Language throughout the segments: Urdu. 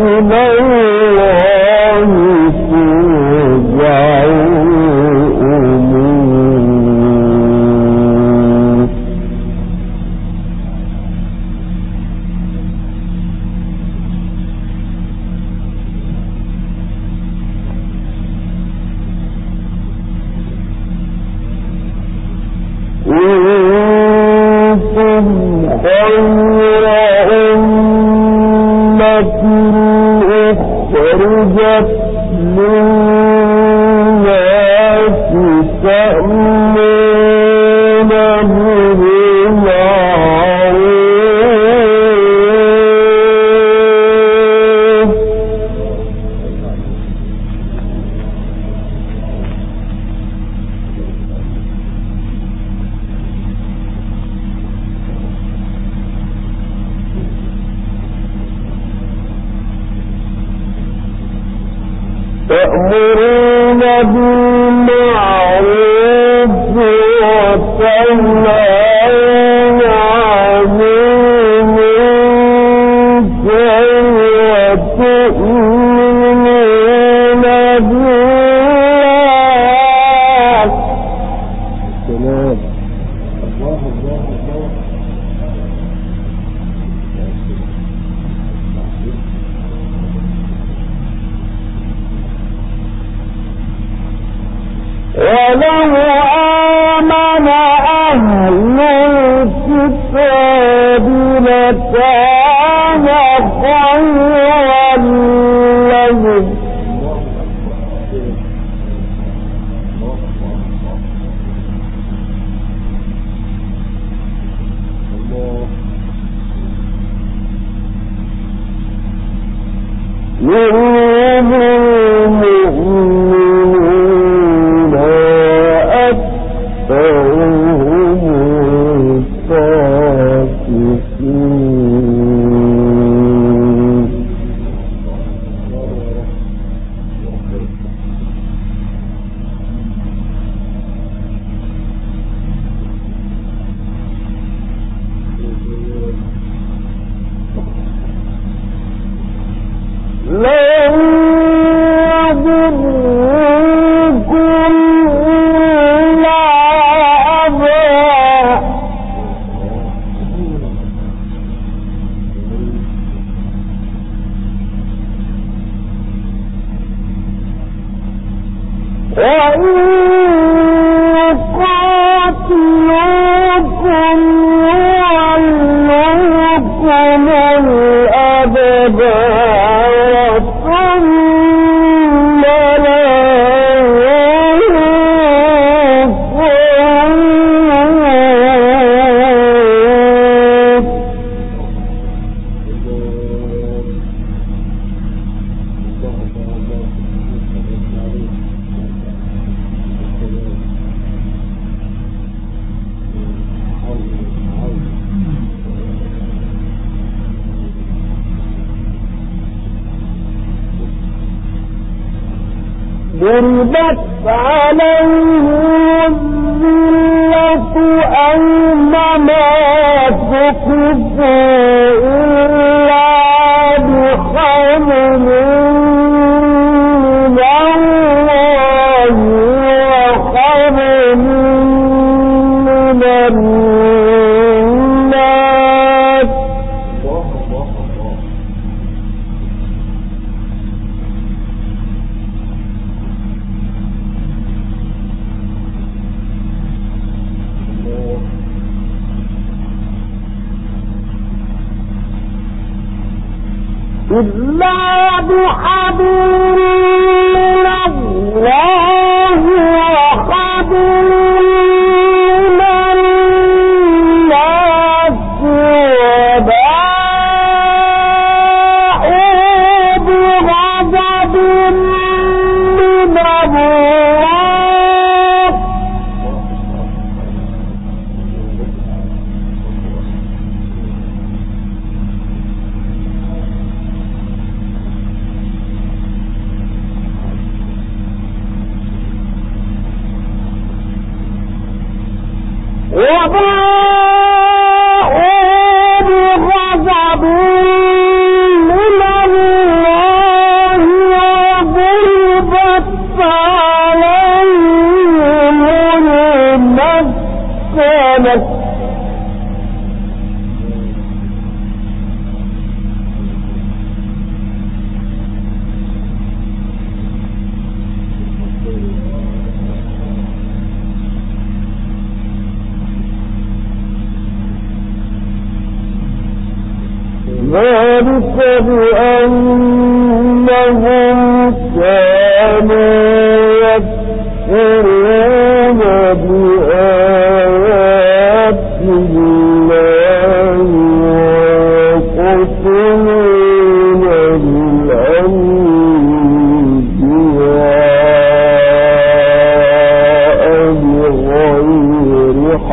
إليه عبادي لو وباءوا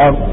اور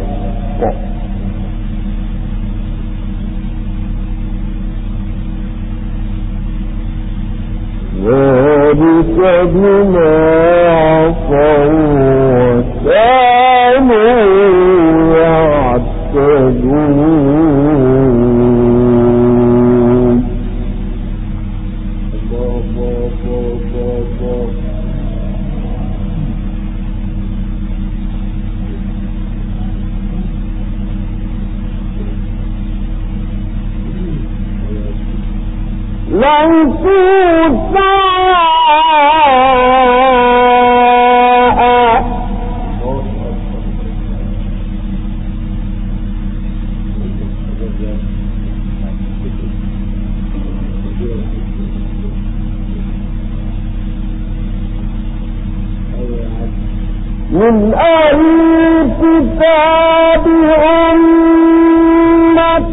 من أهل الكتاب أمة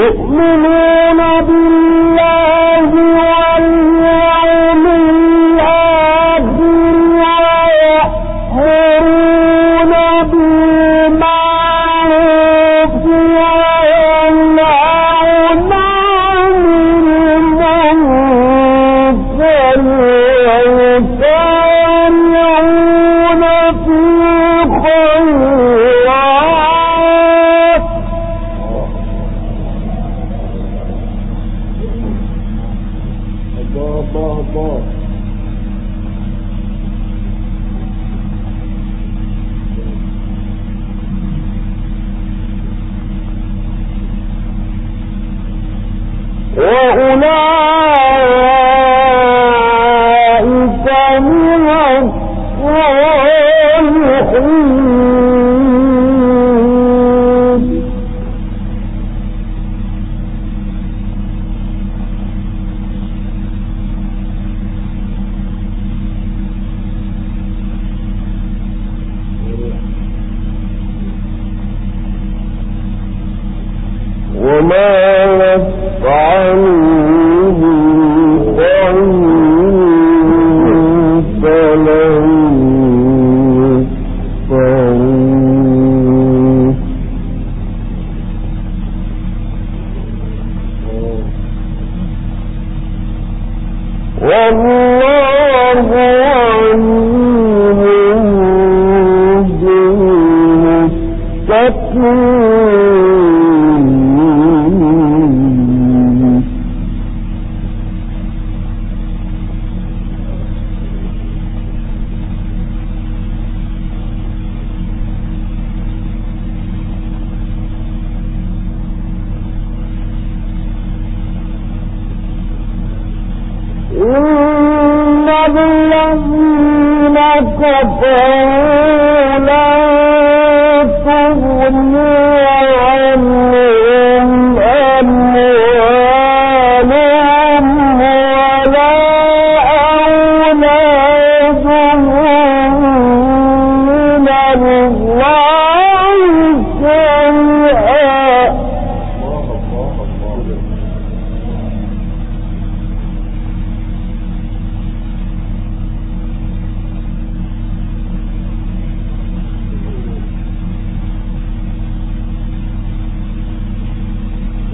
يؤمنون يتلو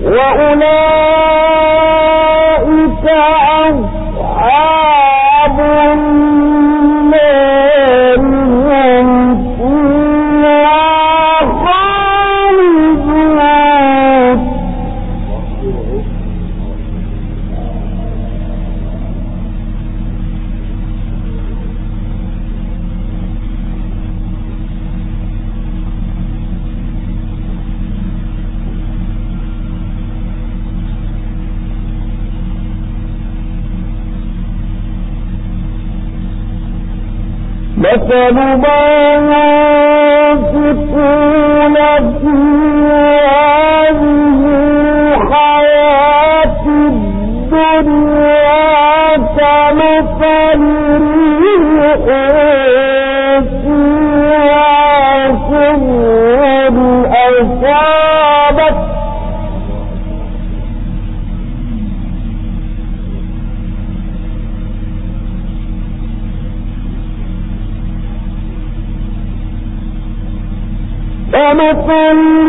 وأولئك أصحاب تم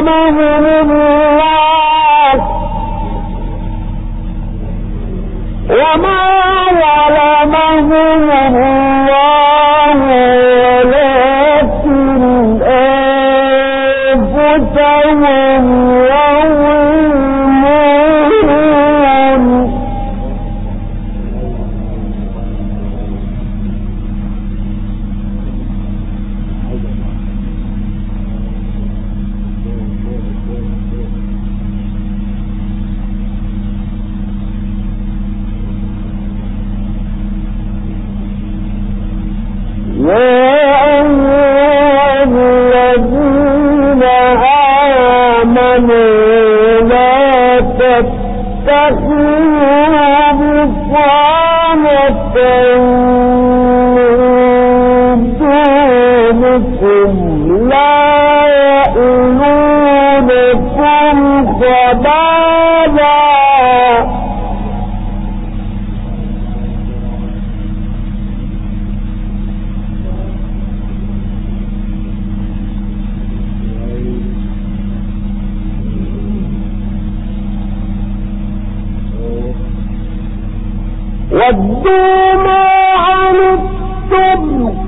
بهم الله وما ظلمهم الله ولكن أنفتهم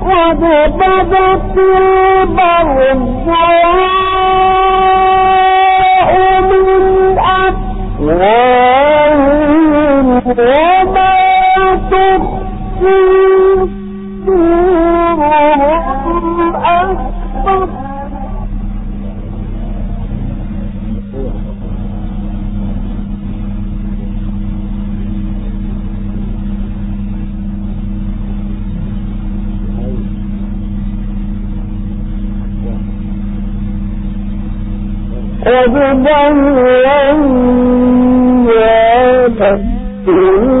قد بدت البغضاء هدى يا تبتل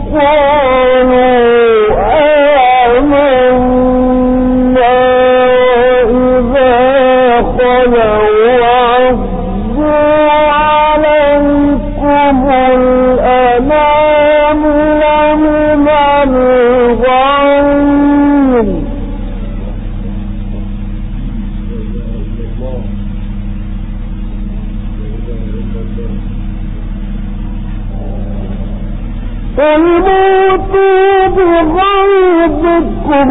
الموتوا بغيظكم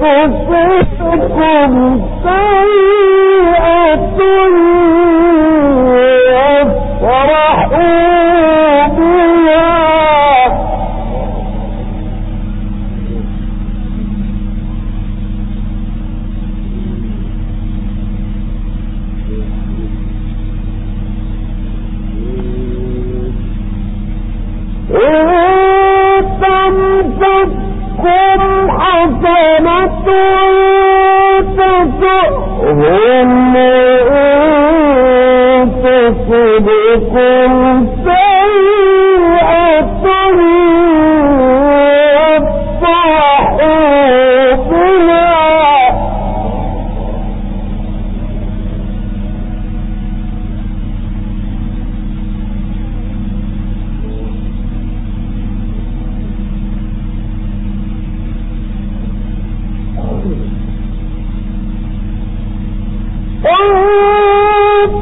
کو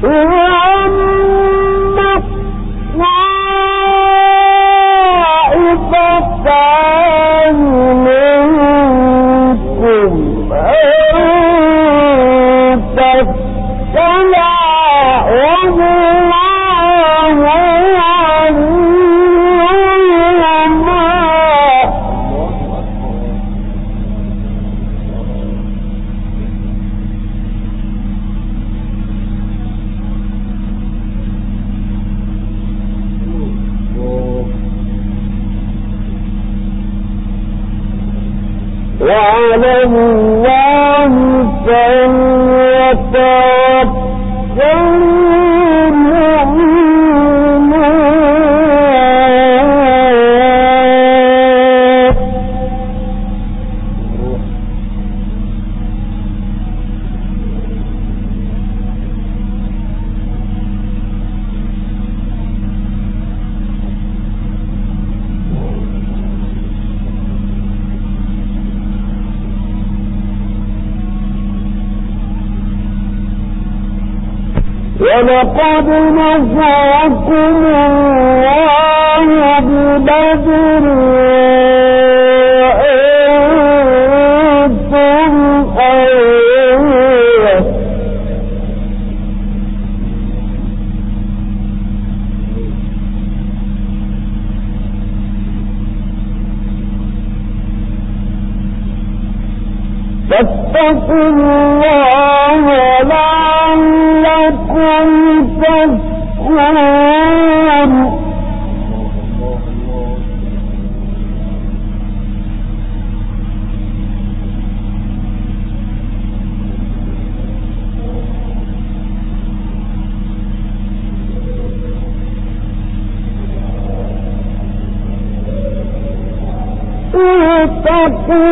سو ولقد نفعكم الله ببدر فاتقوا الله ربكم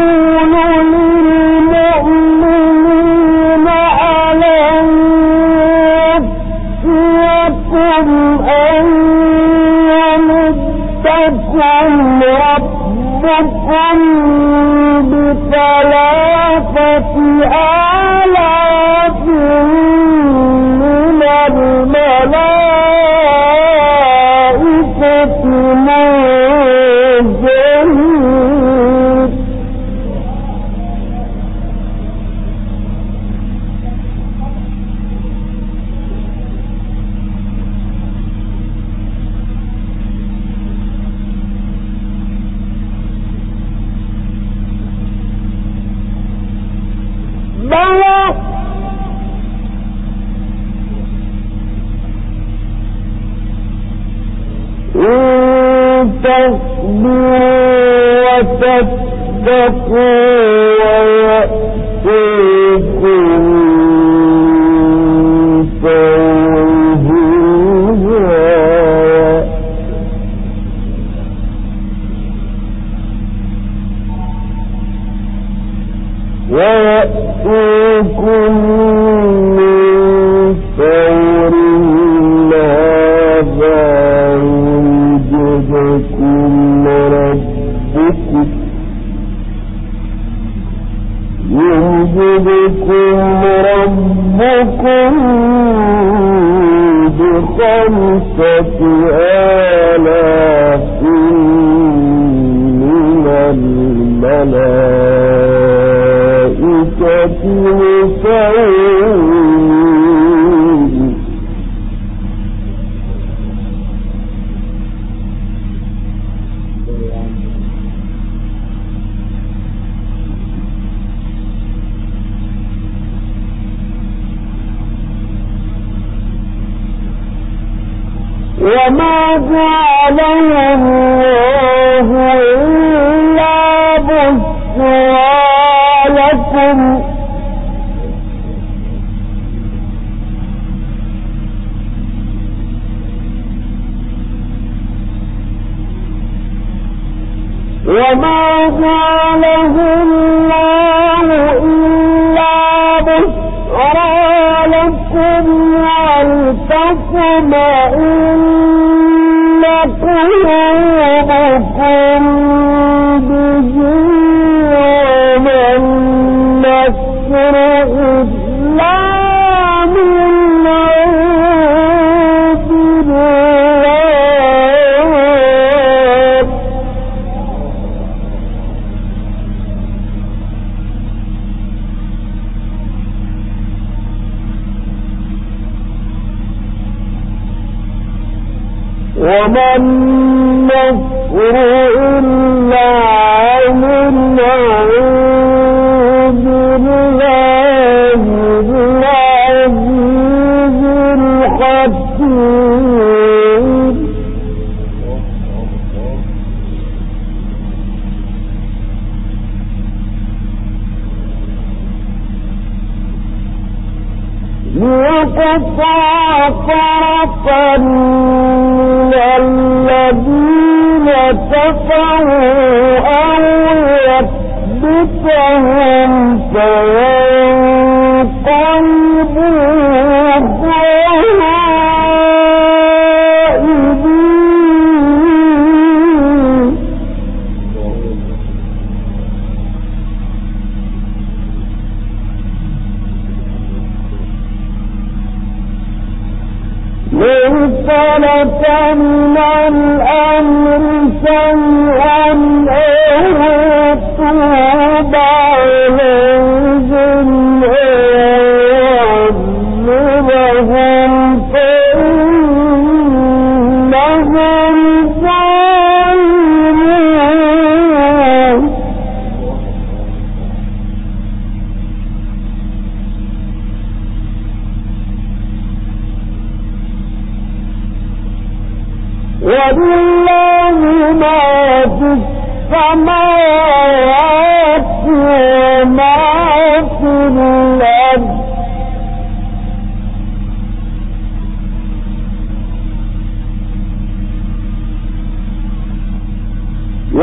وتتقوا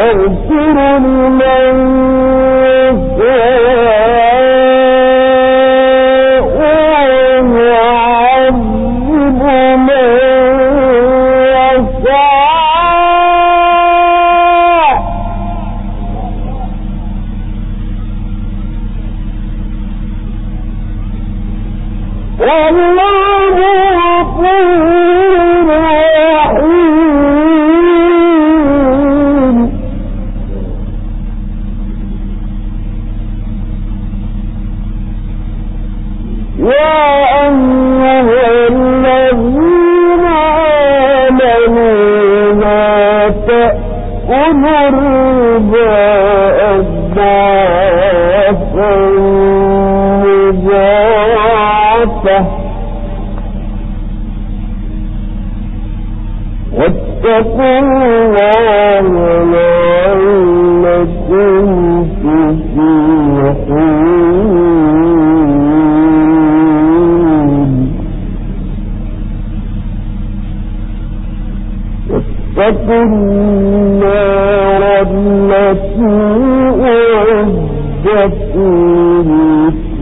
ويغفر لمن وضافة واتقوا الله لعلكم تفلحون واتقوا النار التي أعدت